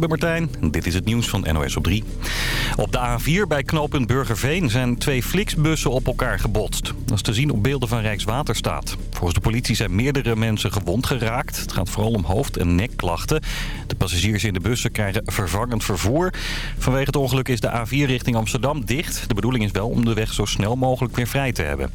ben Martijn. Dit is het nieuws van NOS op 3. Op de A4 bij knooppunt Burgerveen zijn twee Flixbussen op elkaar gebotst. Dat is te zien op beelden van Rijkswaterstaat. Volgens de politie zijn meerdere mensen gewond geraakt. Het gaat vooral om hoofd- en nekklachten. De passagiers in de bussen krijgen vervangend vervoer. Vanwege het ongeluk is de A4 richting Amsterdam dicht. De bedoeling is wel om de weg zo snel mogelijk weer vrij te hebben.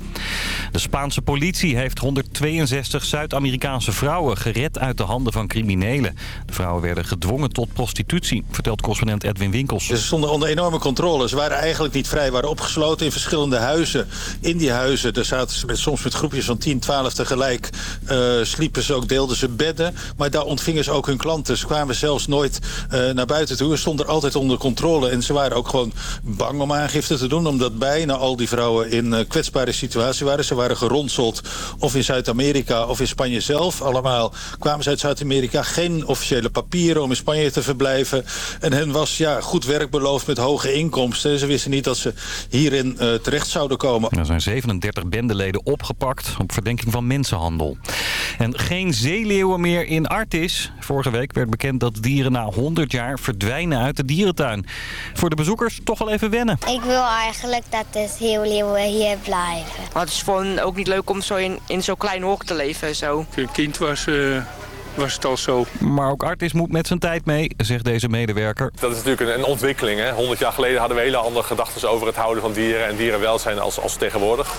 De Spaanse politie heeft 162 Zuid-Amerikaanse vrouwen gered uit de handen van criminelen. De vrouwen werden gedwongen tot prostitutie, vertelt correspondent Edwin Winkels. Ze stonden onder enorme controle. Ze waren eigenlijk niet vrij, waren opgesloten in verschillende huizen. In die huizen, daar zaten ze met, soms met groepjes van 10, 12 tegelijk. Uh, sliepen ze ook, deelden ze bedden. Maar daar ontvingen ze ook hun klanten. Ze kwamen zelfs nooit uh, naar buiten toe. Ze stonden altijd onder controle. En ze waren ook gewoon bang om aangifte te doen. Omdat bijna al die vrouwen in uh, kwetsbare situatie waren. Ze waren geronseld of in Zuid-Amerika of in Spanje zelf. Allemaal kwamen ze uit Zuid-Amerika. Geen officiële papieren om in Spanje te verblijven. En hen was ja, goed werk beloofd met hoge inkomsten. Ze wisten niet dat ze hierin terecht zouden komen. Er zijn 37 bendeleden opgepakt op verdenking van mensenhandel. En geen zeeleeuwen meer in Artis. Vorige week werd bekend dat dieren na 100 jaar verdwijnen uit de dierentuin. Voor de bezoekers toch wel even wennen. Ik wil eigenlijk dat de zeeleeuwen hier blijven. Maar het is gewoon ook niet leuk om zo in, in zo'n klein hok te leven. Zo. Toen ik kind was... Uh was het al zo. Maar ook Artis moet met zijn tijd mee, zegt deze medewerker. Dat is natuurlijk een, een ontwikkeling. Hè? 100 jaar geleden hadden we hele andere gedachten over het houden van dieren en dierenwelzijn als, als tegenwoordig.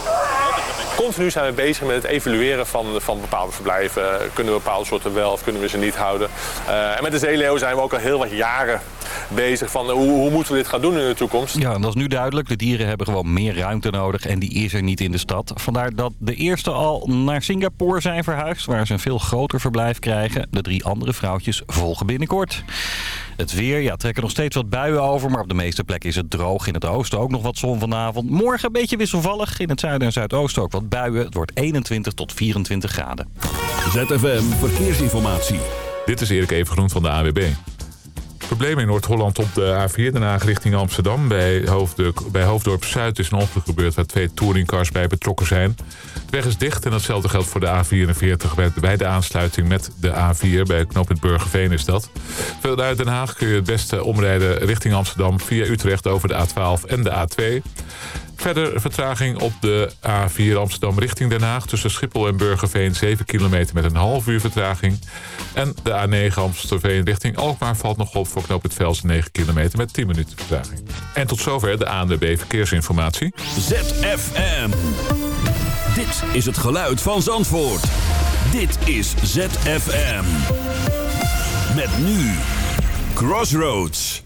Continu zijn we bezig met het evalueren van, van bepaalde verblijven. Kunnen we bepaalde soorten wel of kunnen we ze niet houden? Uh, en met de zeeleeuw zijn we ook al heel wat jaren bezig van hoe, hoe, moeten we dit gaan doen in de toekomst. Ja, dat is nu duidelijk. De dieren hebben gewoon meer ruimte nodig en die is er niet in de stad. Vandaar dat de eerste al naar Singapore zijn verhuisd, waar ze een veel groter verblijf krijgen. De drie andere vrouwtjes volgen binnenkort. Het weer, ja, trekken nog steeds wat buien over, maar op de meeste plekken is het droog. In het oosten ook nog wat zon vanavond. Morgen een beetje wisselvallig. In het zuiden en zuidoosten ook wat buien. Het wordt 21 tot 24 graden. ZFM Verkeersinformatie. Dit is Erik Evengroen van de AWB. Problemen in Noord-Holland op de A4 Den Haag richting Amsterdam. Bij, Hoofddorp, bij Hoofddorp Zuid is een ongeluk gebeurd waar twee touringcars bij betrokken zijn. De weg is dicht en datzelfde geldt voor de A44 bij, de aansluiting met de A4. Bij knooppunt Burgerveen is dat. Verder uit Den Haag kun je het beste omrijden richting Amsterdam via Utrecht over de A12 en de A2. Verder vertraging op de A4 Amsterdam richting Den Haag... tussen Schiphol en Burgerveen 7 kilometer met een half uur vertraging. En de A9 Amstelveen richting Alkmaar valt nog op voor knoop het Vels 9 kilometer met 10 minuten vertraging. En tot zover de ANWB Verkeersinformatie. ZFM. Dit is het geluid van Zandvoort. Dit is ZFM. Met nu Crossroads.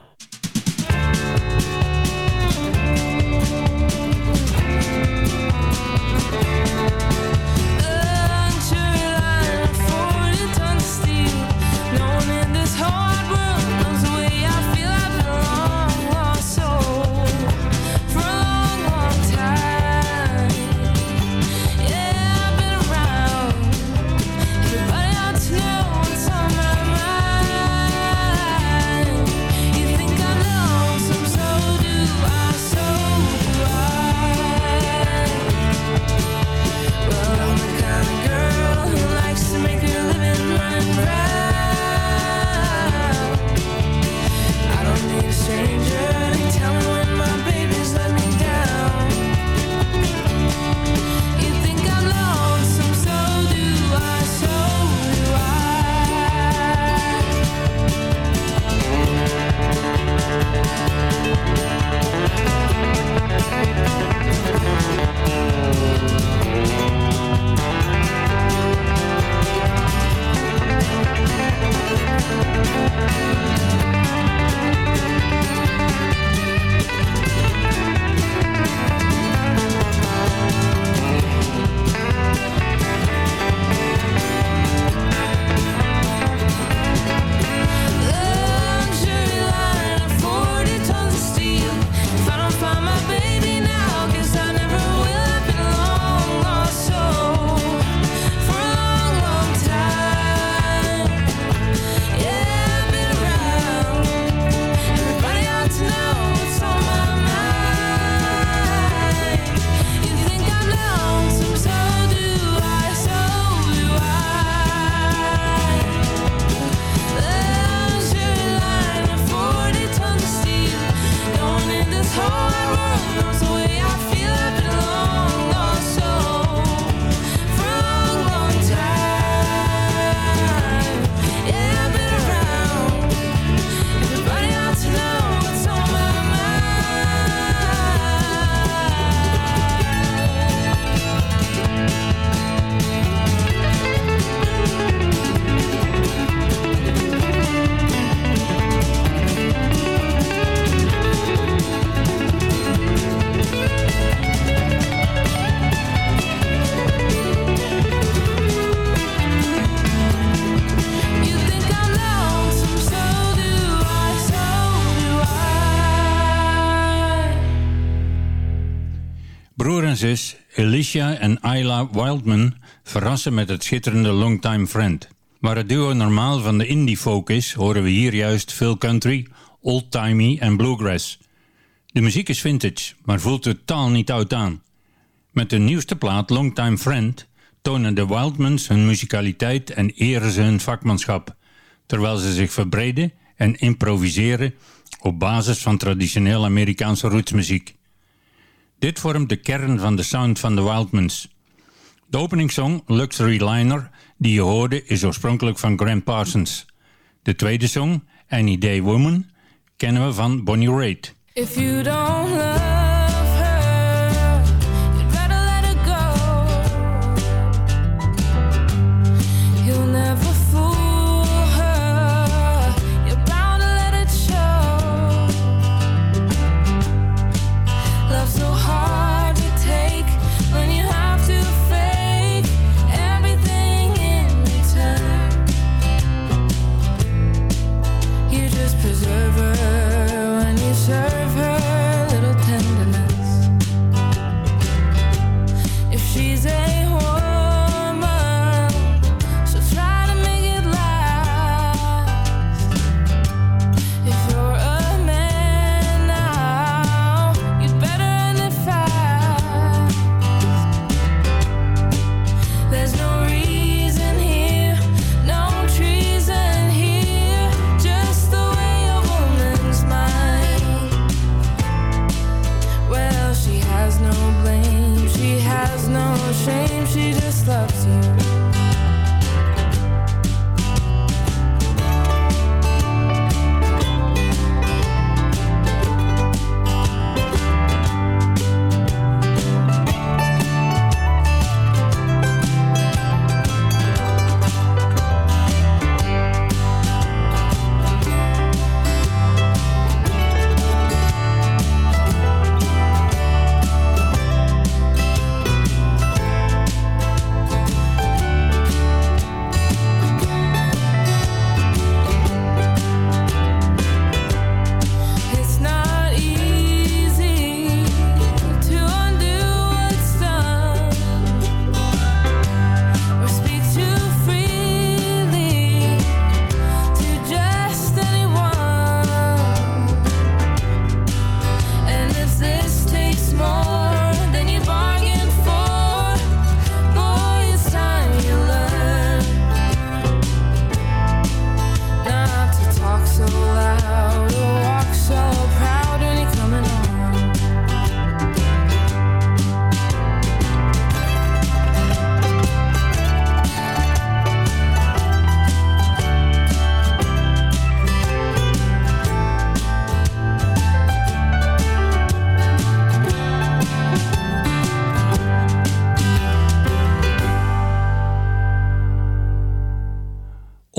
Alicia en Ayla Wildman verrassen met het schitterende Longtime Friend. Waar het duo normaal van de indie folk is, horen we hier juist veel country, old-timey en bluegrass. De muziek is vintage, maar voelt totaal niet oud aan. Met hun nieuwste plaat Longtime Friend tonen de Wildmans hun muzikaliteit en eren ze hun vakmanschap, terwijl ze zich verbreden en improviseren op basis van traditioneel Amerikaanse rootsmuziek. Dit vormt de kern van de sound van de Wildmans. De openingssong Luxury Liner die je hoorde is oorspronkelijk van Graham Parsons. De tweede song, Any Day Woman, kennen we van Bonnie Raitt.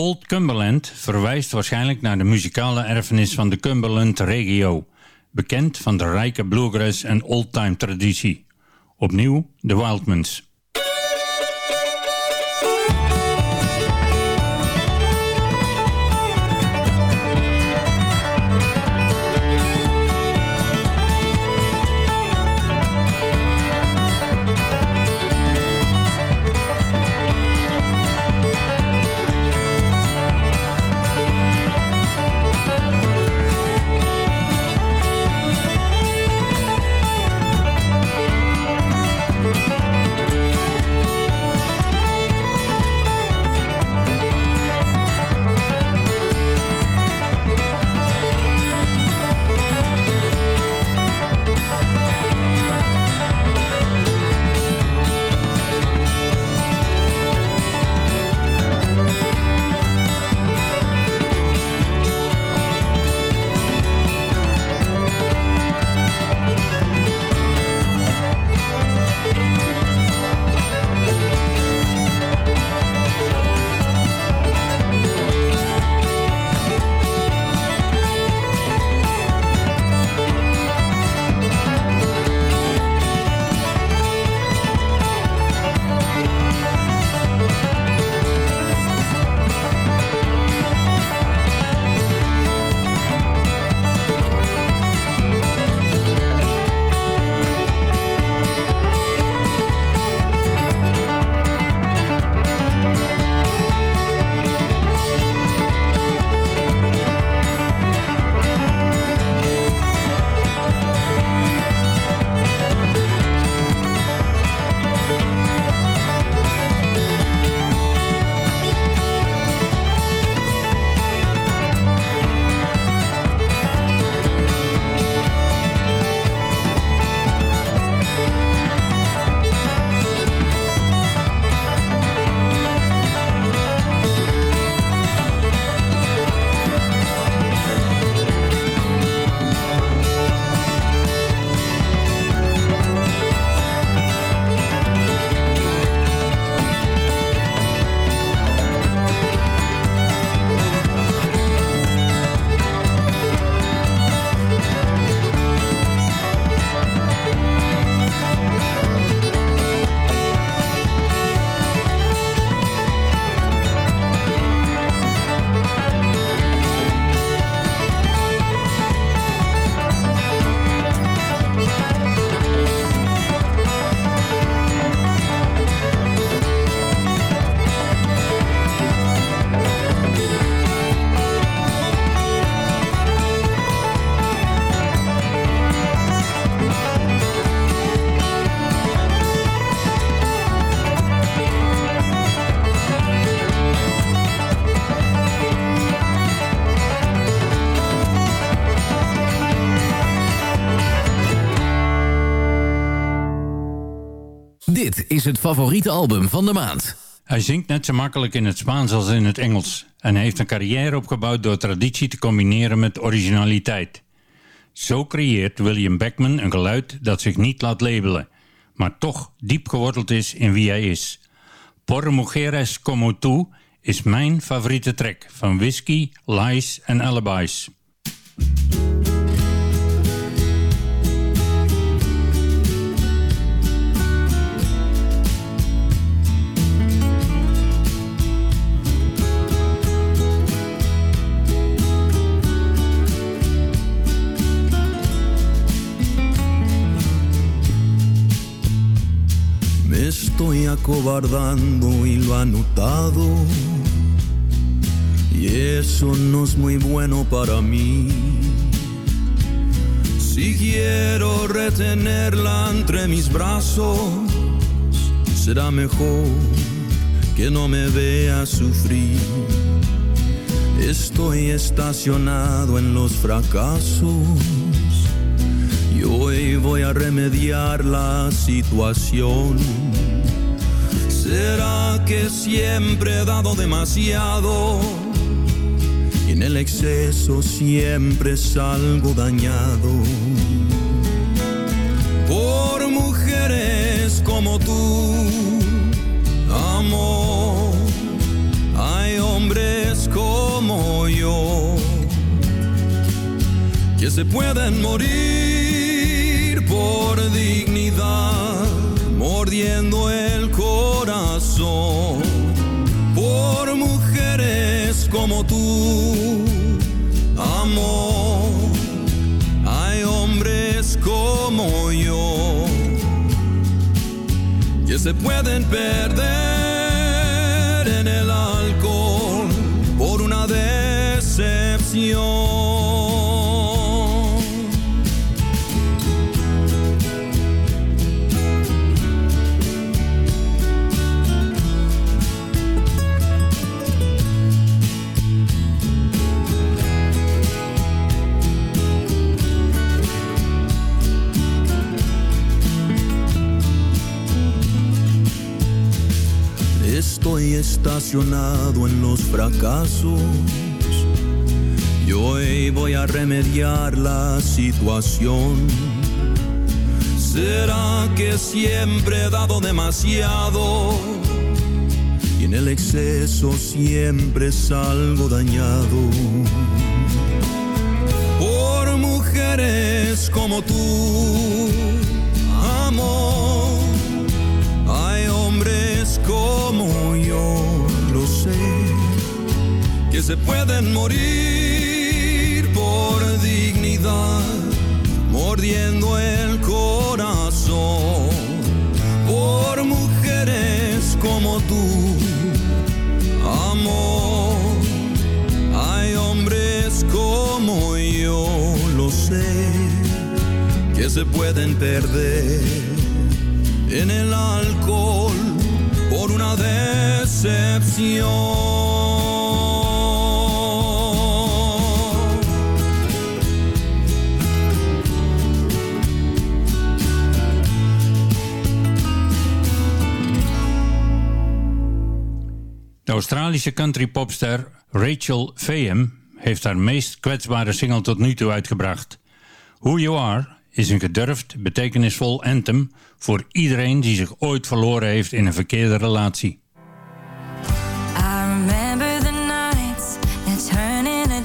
Love Cumberland verwijst waarschijnlijk naar de muzikale erfenis van de Cumberland-regio, bekend van de rijke bluegrass en oldtime traditie. Opnieuw de Wildmans. Is het favoriete album van de maand. Hij zingt net zo makkelijk in het Spaans als in het Engels. En heeft een carrière opgebouwd door traditie te combineren met originaliteit. Zo creëert William Beckman een geluid dat zich niet laat labelen, maar toch diep geworteld is in wie hij is. Por Mujeres Como Tú is mijn favoriete track van Whiskey, Lies en Alibis. Estoy acobardando y lo ha notado. Y eso no es muy bueno para mí. Si quiero retenerla entre mis brazos, será mejor que no me vea sufrir. Estoy estacionado en los fracasos y hoy voy a remediar la situación. ¿Será que siempre he dado demasiado? Y en el exceso siempre salgo dañado. Por mujeres como tú, amor, hay hombres como yo que se pueden morir por dignidad, mordiendo el corazón. Por mujeres como tú, amor, hay hombres como yo que se pueden perder en el alcohol por una decepción. Estacionado en los fracasos y hoy voy a remediar la situación. ¿Será que siempre he dado demasiado y en el exceso siempre salgo dañado? Por mujeres como tú, como yo, lo sé, que se pueden morir por dignidad, mordiendo el corazón. Por mujeres como tú, amor, hay hombres como yo, lo sé, que se pueden perder en el alcohol De Australische country popster Rachel Faham heeft haar meest kwetsbare single tot nu toe uitgebracht. Who You Are is een gedurfd, betekenisvol anthem voor iedereen die zich ooit verloren heeft in een verkeerde relatie.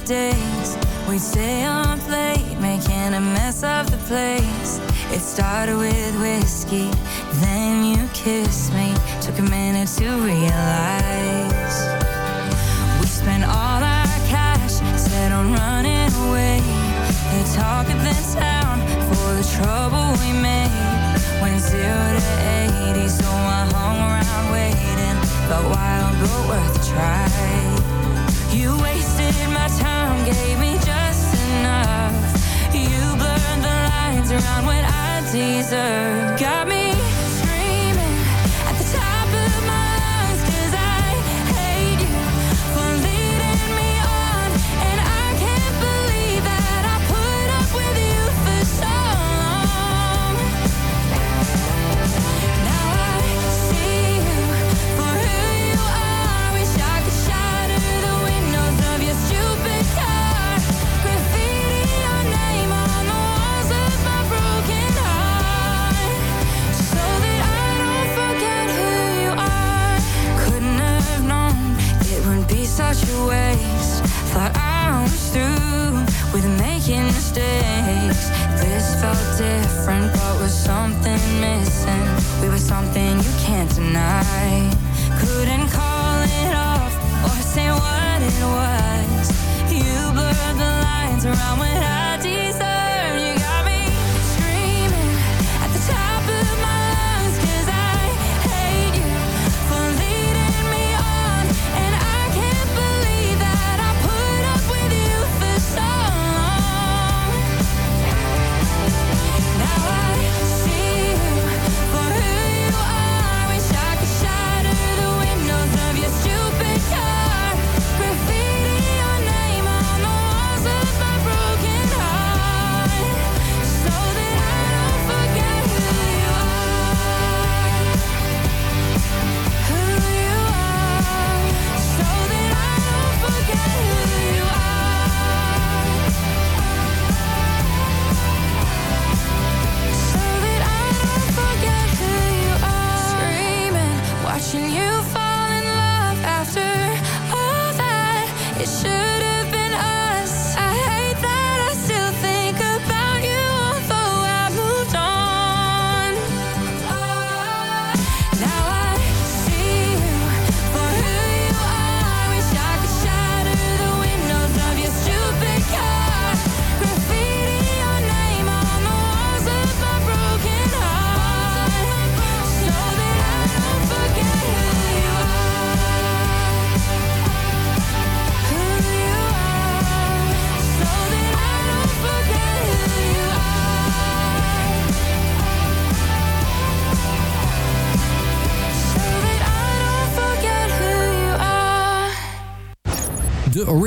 The. We'd stay up late, making a mess of the place. It started with whiskey, then you kissed me. Took a minute to realize. We spent all our cash, set on running away. They talk this town for the trouble we made. Zero to eighty, so I hung around waiting. But wild but worth a try. You wasted my time, gave me just enough. You blurred the lines around what I deserve. Got me through with making mistakes. This felt different, but was something missing. We were something you can't deny. Couldn't call it off or say what it was. You blurred the lines around what I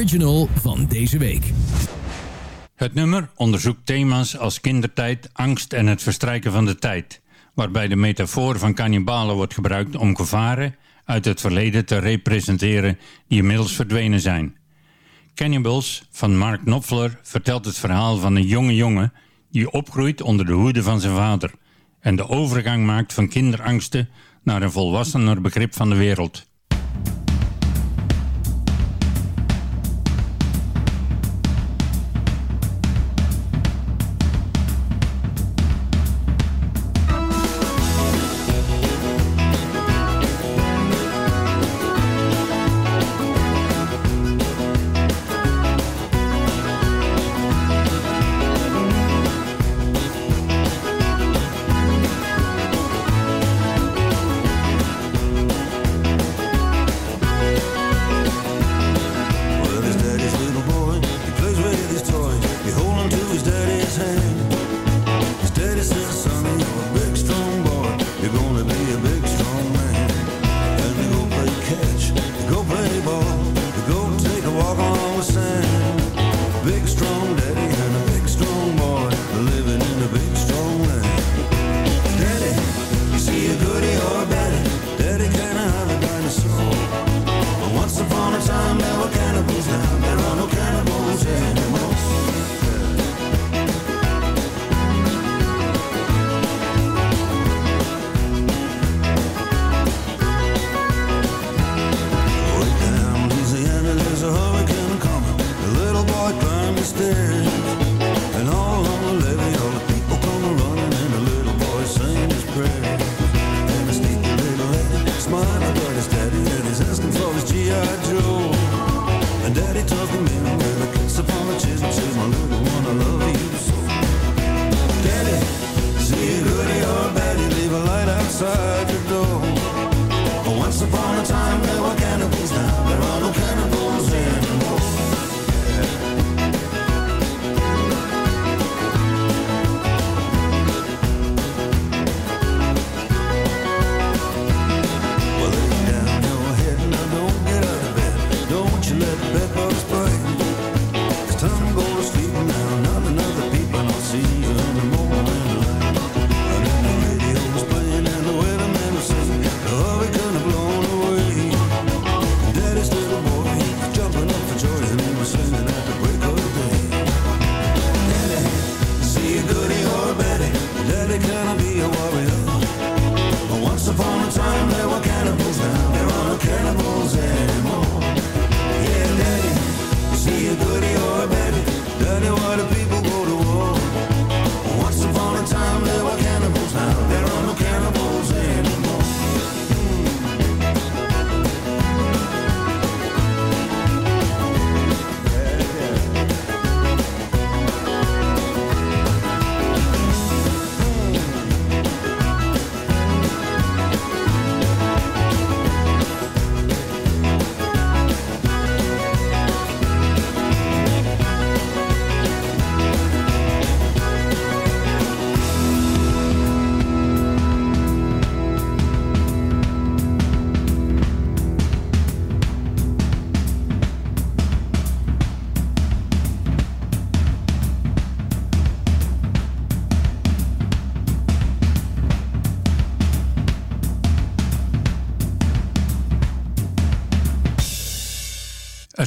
original van deze week. Het nummer onderzoekt thema's als kindertijd, angst en het verstrijken van de tijd, waarbij de metafoor van cannibalen wordt gebruikt om gevaren uit het verleden te representeren die inmiddels verdwenen zijn. Cannibals van Mark Knopfler vertelt het verhaal van een jonge jongen die opgroeit onder de hoede van zijn vader en de overgang maakt van kinderangsten naar een volwassener begrip van de wereld.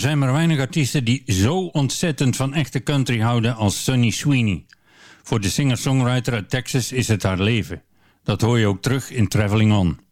zijn maar weinig artiesten die zo ontzettend van echte country houden als Sunny Sweeney. Voor de singer-songwriter uit Texas is het haar leven. Dat hoor je ook terug in Traveling On.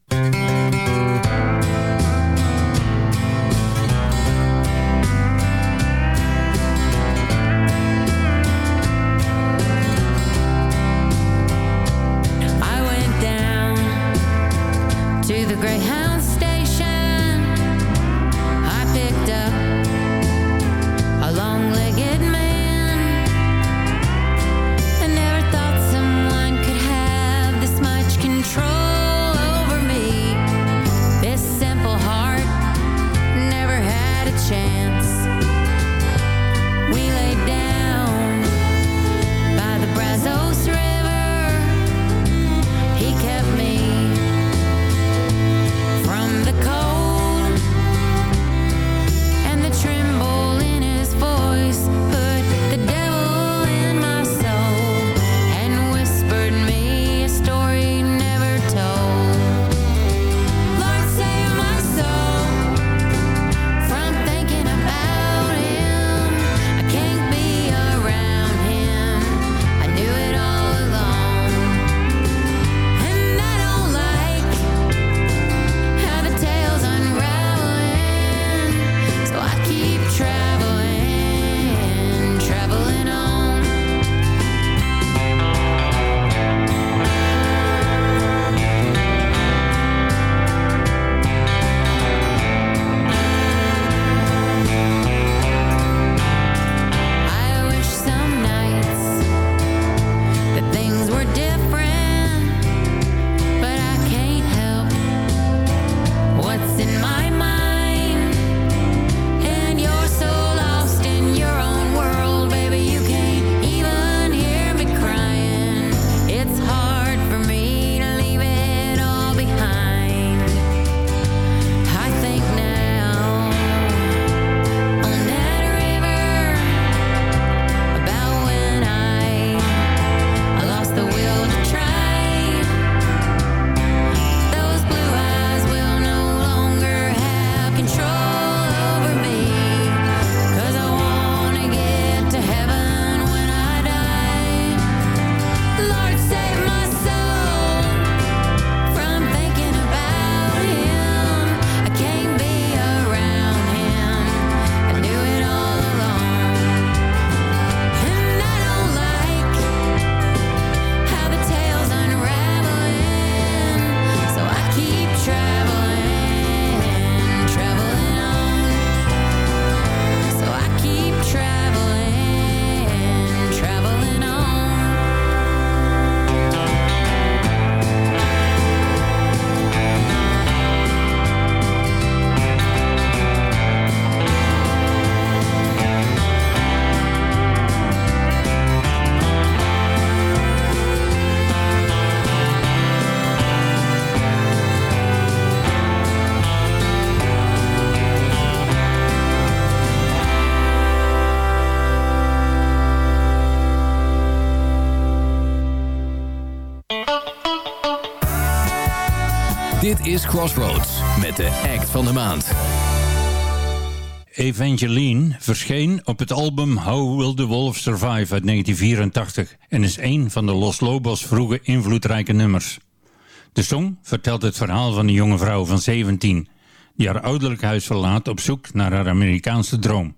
Crossroads met de act van de maand. Evangeline verscheen op het album How Will the Wolf Survive uit 1984 en is een van de Los Lobos vroege invloedrijke nummers. De song vertelt het verhaal van een jonge vrouw van 17 die haar ouderlijk huis verlaat op zoek naar haar Amerikaanse droom.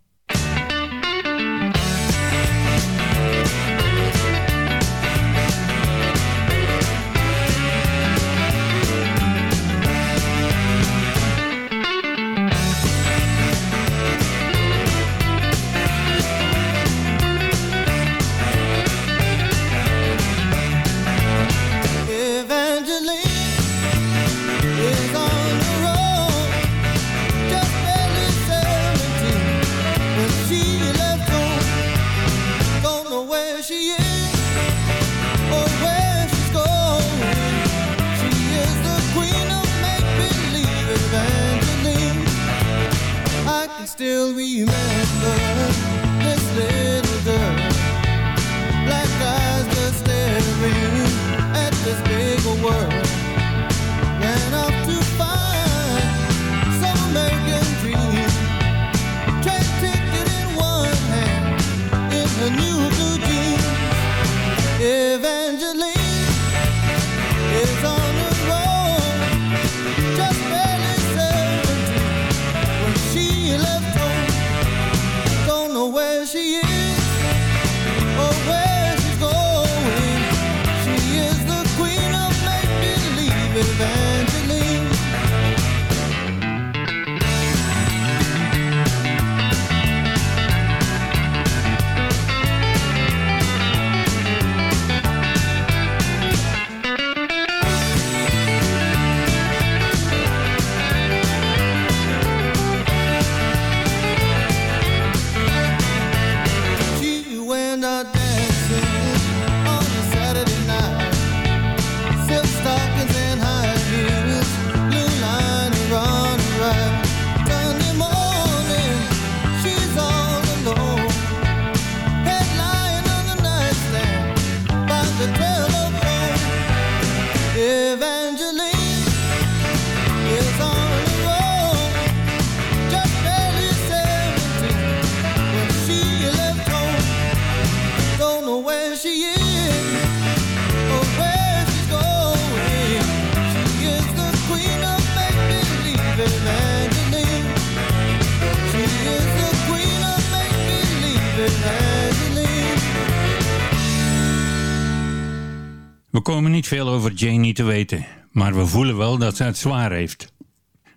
komen niet veel over Janie te weten, maar we voelen wel dat ze het zwaar heeft.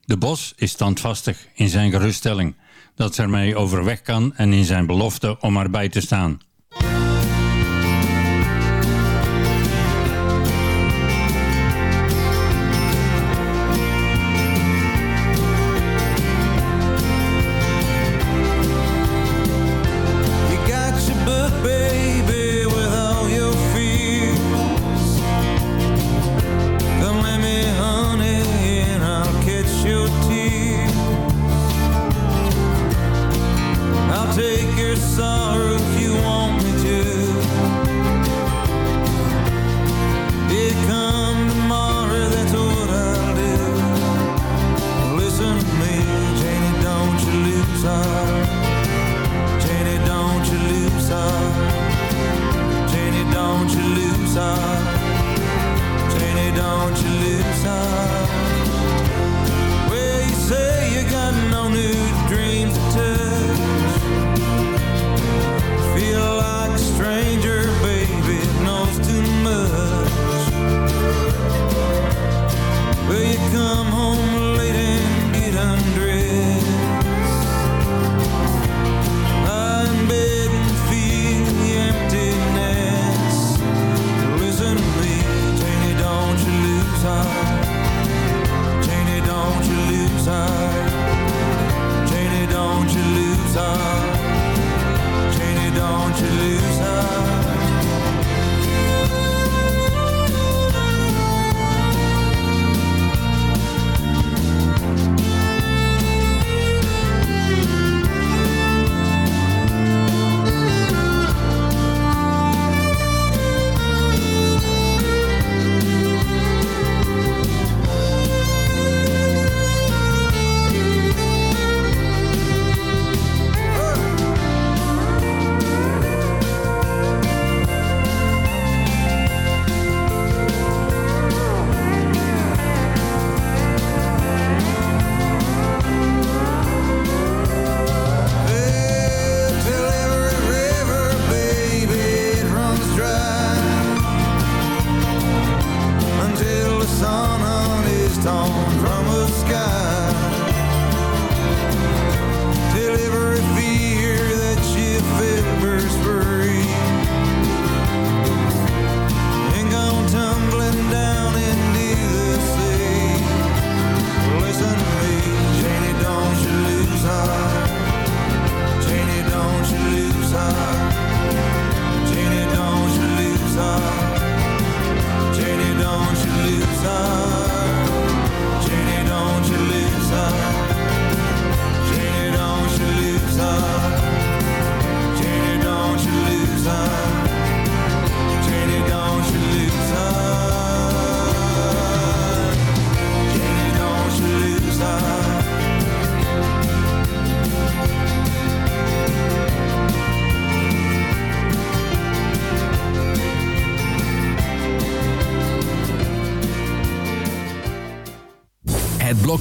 De Bos is standvastig in zijn geruststelling, dat ze ermee overweg kan en in zijn belofte om haar bij te staan.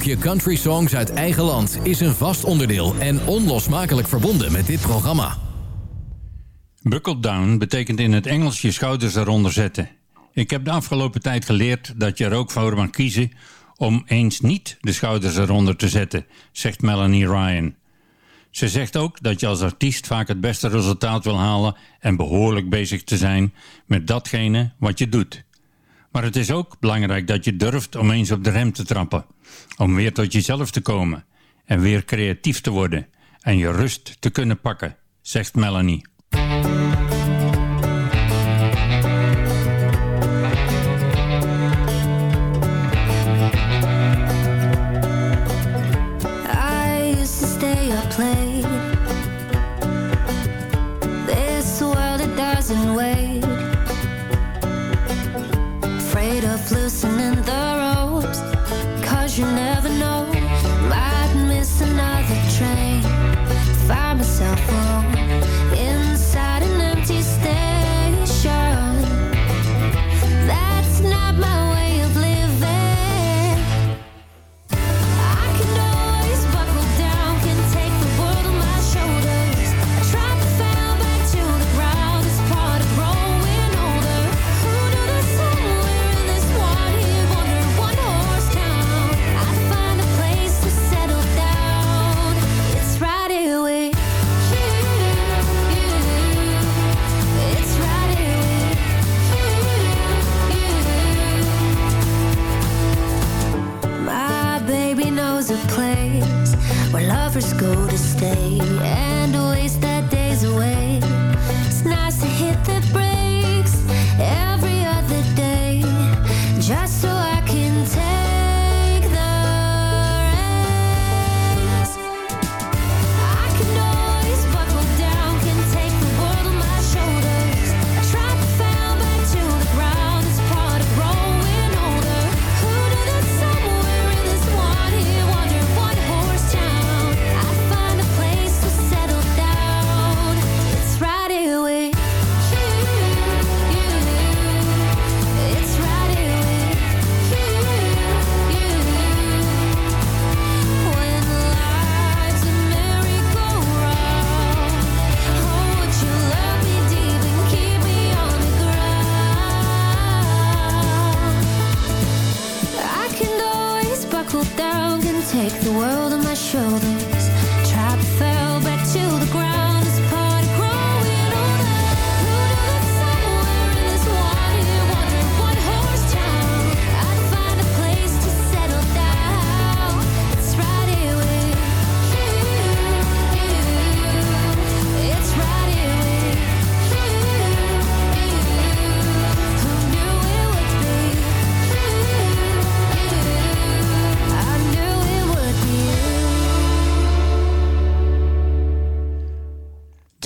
Je country songs uit eigen land is een vast onderdeel en onlosmakelijk verbonden met dit programma. Buckle down betekent in het Engels je schouders eronder zetten. Ik heb de afgelopen tijd geleerd dat je er ook voor mag kiezen om eens niet de schouders eronder te zetten, zegt Melanie Ryan. Ze zegt ook dat je als artiest vaak het beste resultaat wil halen en behoorlijk bezig te zijn met datgene wat je doet. Maar het is ook belangrijk dat je durft om eens op de rem te trappen, om weer tot jezelf te komen en weer creatief te worden en je rust te kunnen pakken, zegt Melanie.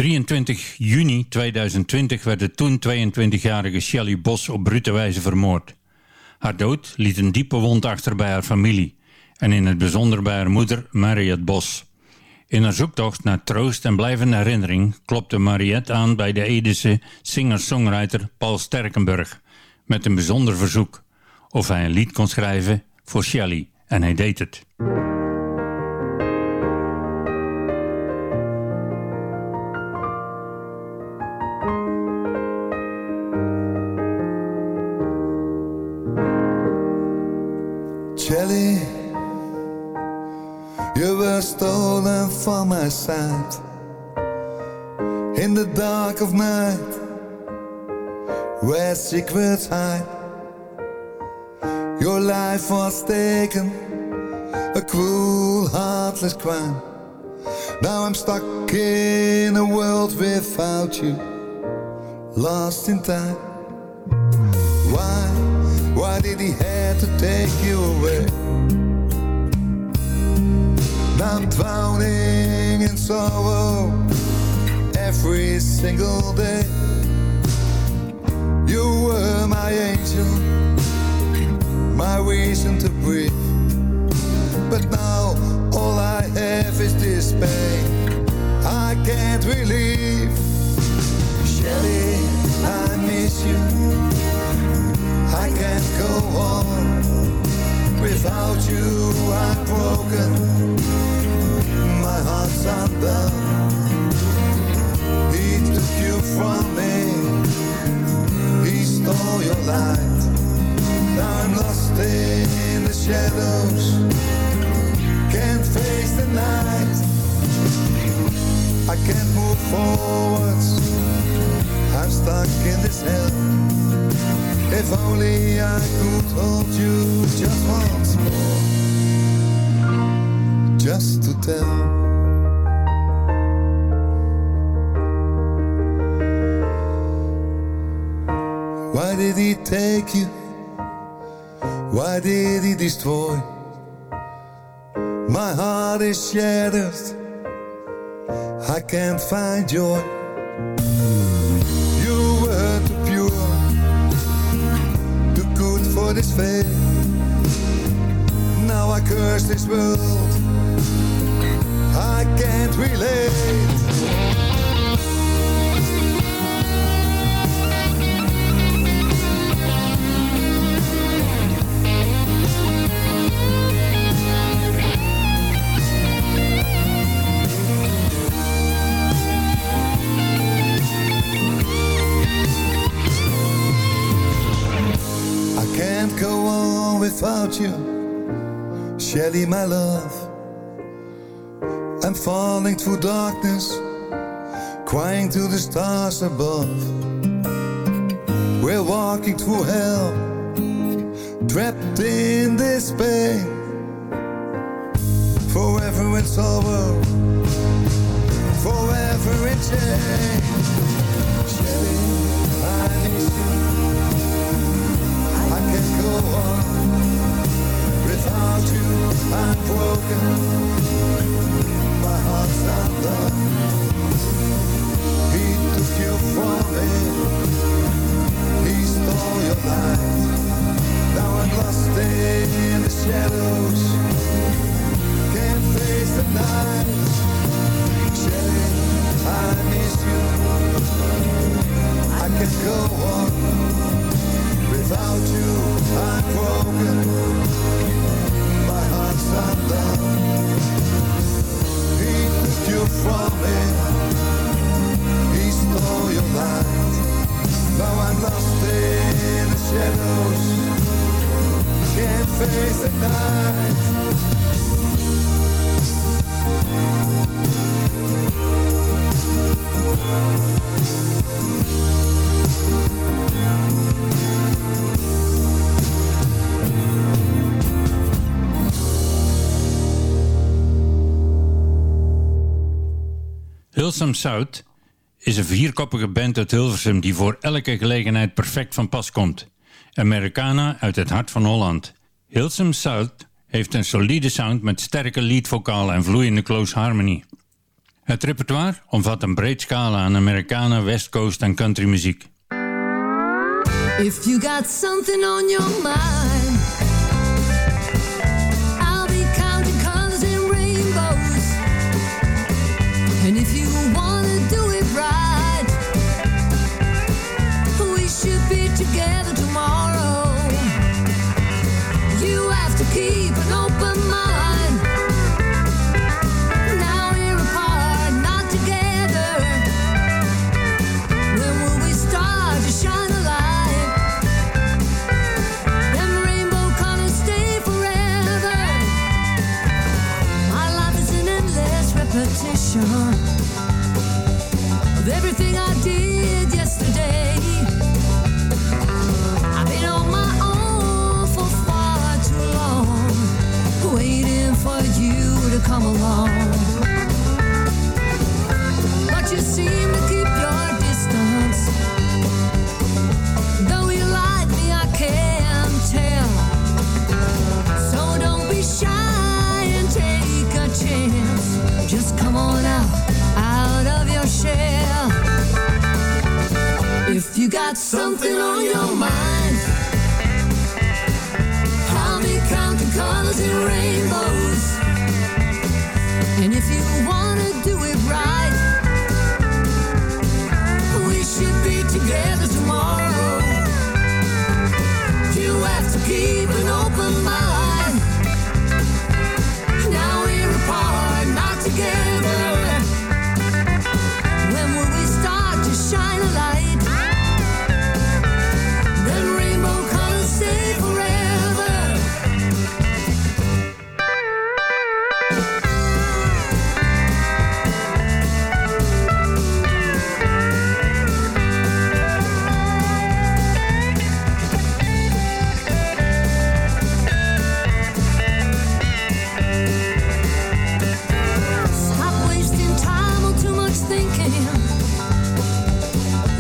23 juni 2020 werd de toen 22-jarige Shelley Bos op brute wijze vermoord. Haar dood liet een diepe wond achter bij haar familie en in het bijzonder bij haar moeder Mariette Bos. In haar zoektocht naar troost en blijvende herinnering klopte Mariette aan bij de Edische singer-songwriter Paul Sterkenburg met een bijzonder verzoek of hij een lied kon schrijven voor Shelley en hij deed het. My sight in the dark of night, where secrets hide. Your life was taken, a cruel, heartless crime. Now I'm stuck in a world without you, lost in time. Why, why did he have to take you away? I'm drowning in sorrow every single day. You were my angel, my reason to breathe. But now all I have is this pain I can't relieve. Shelly, I miss you. I can't go on without you. I'm broken. He took you from me. He stole your light. I'm lost in the shadows. Can't face the night. I can't move forwards. I'm stuck in this hell. If only I could hold you just once more. Just to tell did he take you? Why did he destroy? My heart is shattered. I can't find joy. You were too pure, too good for this fate. Now I curse this world. I can't relate. Without you, Shelly, my love. I'm falling through darkness, crying to the stars above. We're walking through hell, trapped in this pain. Forever in sorrow, forever in chains. Hilsum South is een vierkoppige band uit Hilversum die voor elke gelegenheid perfect van pas komt. Americana uit het hart van Holland. Hilsum South heeft een solide sound met sterke leadvokalen en vloeiende close harmony. Het repertoire omvat een breed scala aan Americana, West Coast en country muziek. If you got something on your mind,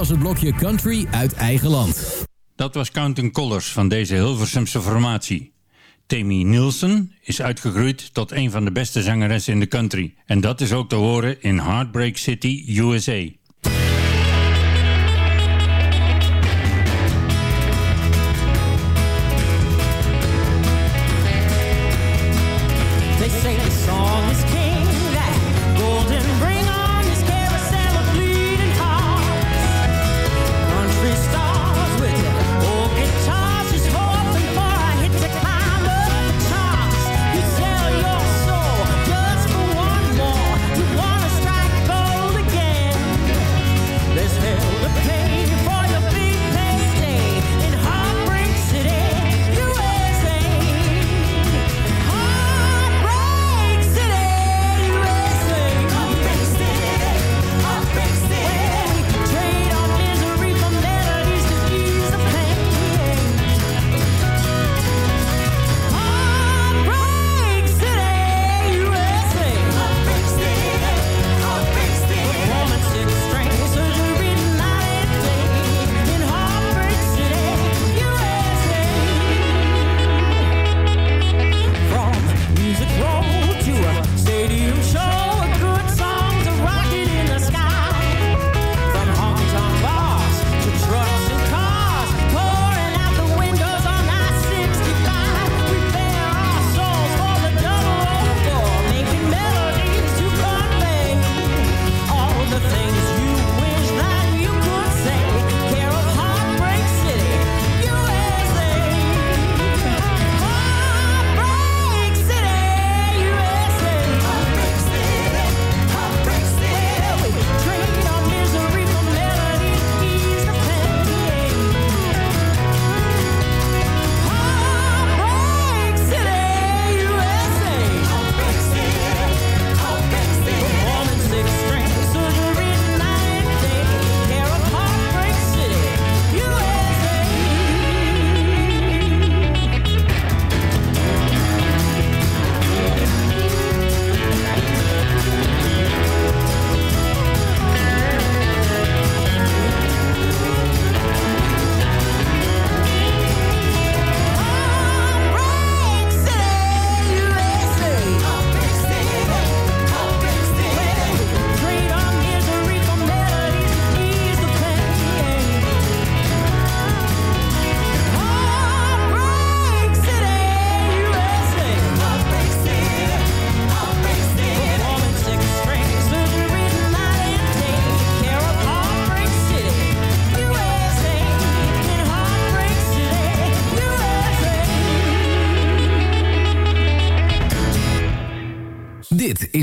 was het blokje Country uit eigen land. Dat was Counting Colors van deze Hilversumse formatie. Tammy Nielsen is uitgegroeid tot een van de beste zangeressen in de country. En dat is ook te horen in Heartbreak City, USA.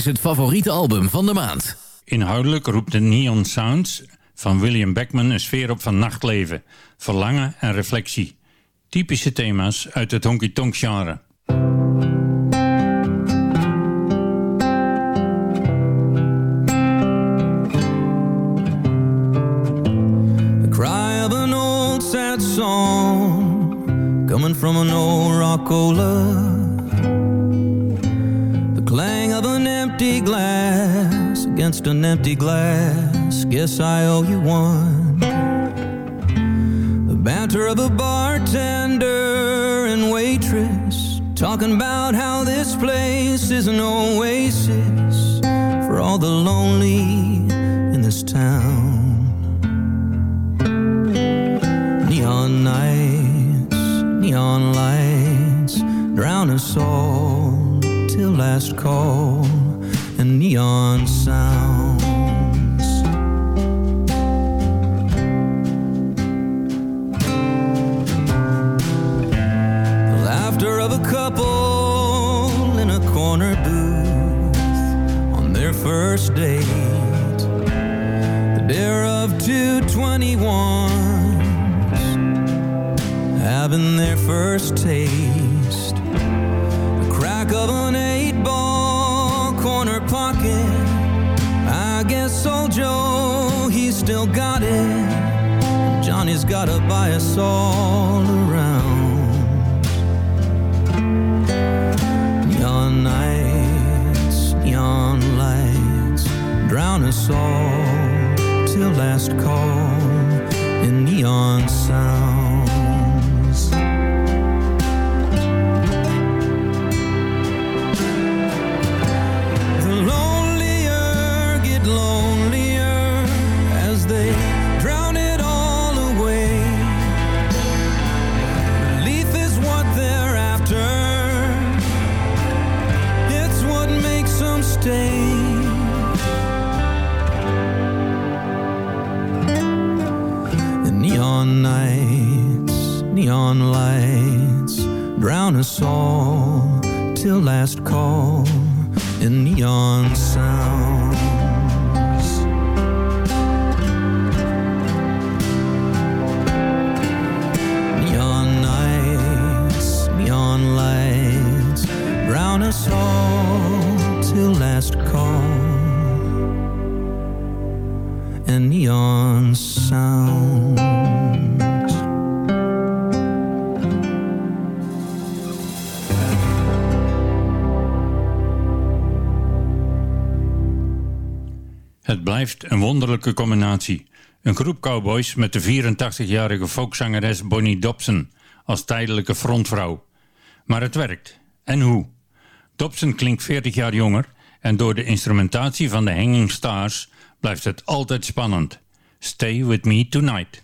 het favoriete album van de maand. Inhoudelijk roept de Neon Sounds van William Beckman een sfeer op van nachtleven, verlangen en reflectie. Typische thema's uit het honky-tonk genre. from an old rock just an empty glass. Guess I owe you one. The banter of a bartender and waitress talking about how this place is an oasis for all the lonely in this town. Neon nights, neon lights drown us all till last call and neon sound. first date. The dare of two twenty-ones. Having their first taste. The crack of an eight-ball corner pocket. I guess old Joe, he's still got it. Johnny's gotta buy us all till last call in neon sounds. a song till last call in neon signs blijft een wonderlijke combinatie. Een groep cowboys met de 84-jarige folkzangeres Bonnie Dobson als tijdelijke frontvrouw. Maar het werkt. En hoe? Dobson klinkt 40 jaar jonger en door de instrumentatie van de Hanging Stars blijft het altijd spannend. Stay with me tonight.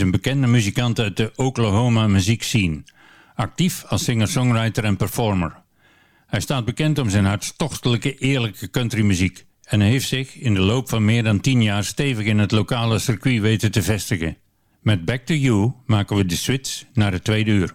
is een bekende muzikant uit de Oklahoma-muziekscene. Actief als singer-songwriter en performer. Hij staat bekend om zijn hartstochtelijke, eerlijke countrymuziek en heeft zich in de loop van meer dan 10 jaar stevig in het lokale circuit weten te vestigen. Met Back to You maken we de switch naar het tweede uur.